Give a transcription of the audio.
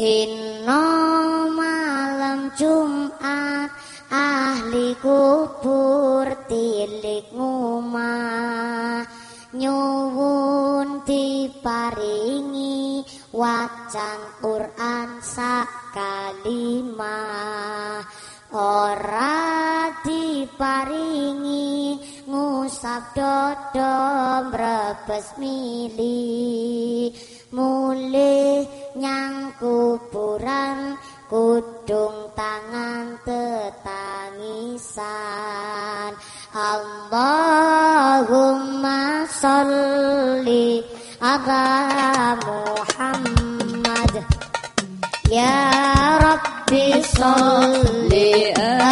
Dino malam Jumat ahli kubur tilik ngumah. Nyuwun diparingi wacan Quran sakalimah. Ora diparingi ngusap dodo mrebes mili mulih nyang kuburan kudung tangan tetangisan. Allahumma salli ala Muhammad. Ya Rabbi salli sallim